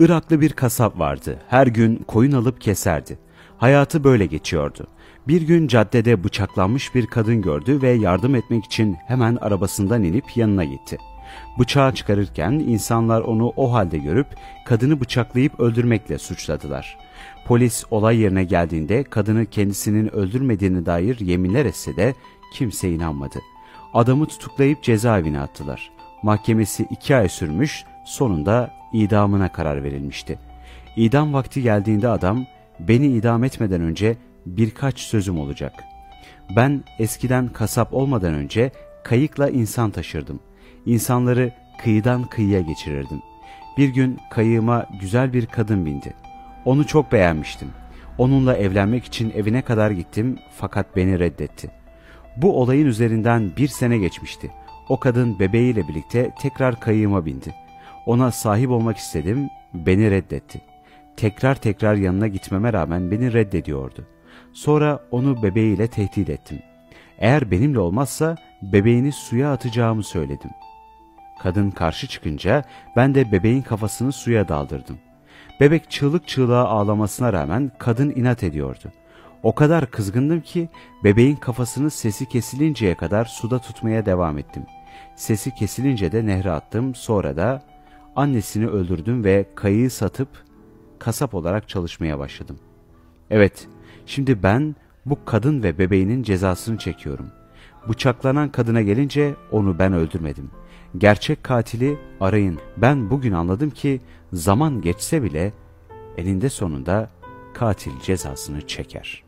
Iraklı bir kasap vardı. Her gün koyun alıp keserdi. Hayatı böyle geçiyordu. Bir gün caddede bıçaklanmış bir kadın gördü ve yardım etmek için hemen arabasından inip yanına gitti. Bıçağı çıkarırken insanlar onu o halde görüp kadını bıçaklayıp öldürmekle suçladılar. Polis olay yerine geldiğinde kadını kendisinin öldürmediğine dair yeminler etse de kimse inanmadı. Adamı tutuklayıp cezaevine attılar. Mahkemesi iki ay sürmüş, sonunda idamına karar verilmişti. İdam vakti geldiğinde adam, beni idam etmeden önce birkaç sözüm olacak. Ben eskiden kasap olmadan önce kayıkla insan taşırdım. İnsanları kıyıdan kıyıya geçirirdim. Bir gün kayığıma güzel bir kadın bindi. Onu çok beğenmiştim. Onunla evlenmek için evine kadar gittim fakat beni reddetti. Bu olayın üzerinden bir sene geçmişti. O kadın bebeğiyle birlikte tekrar kayığıma bindi. Ona sahip olmak istedim, beni reddetti. Tekrar tekrar yanına gitmeme rağmen beni reddediyordu. Sonra onu bebeğiyle tehdit ettim. Eğer benimle olmazsa bebeğini suya atacağımı söyledim. Kadın karşı çıkınca ben de bebeğin kafasını suya daldırdım. Bebek çığlık çığlığa ağlamasına rağmen kadın inat ediyordu. O kadar kızgındım ki bebeğin kafasını sesi kesilinceye kadar suda tutmaya devam ettim. Sesi kesilince de nehre attım sonra da annesini öldürdüm ve kayığı satıp kasap olarak çalışmaya başladım. Evet, şimdi ben bu kadın ve bebeğinin cezasını çekiyorum. Bıçaklanan kadına gelince onu ben öldürmedim. Gerçek katili arayın. Ben bugün anladım ki zaman geçse bile elinde sonunda katil cezasını çeker.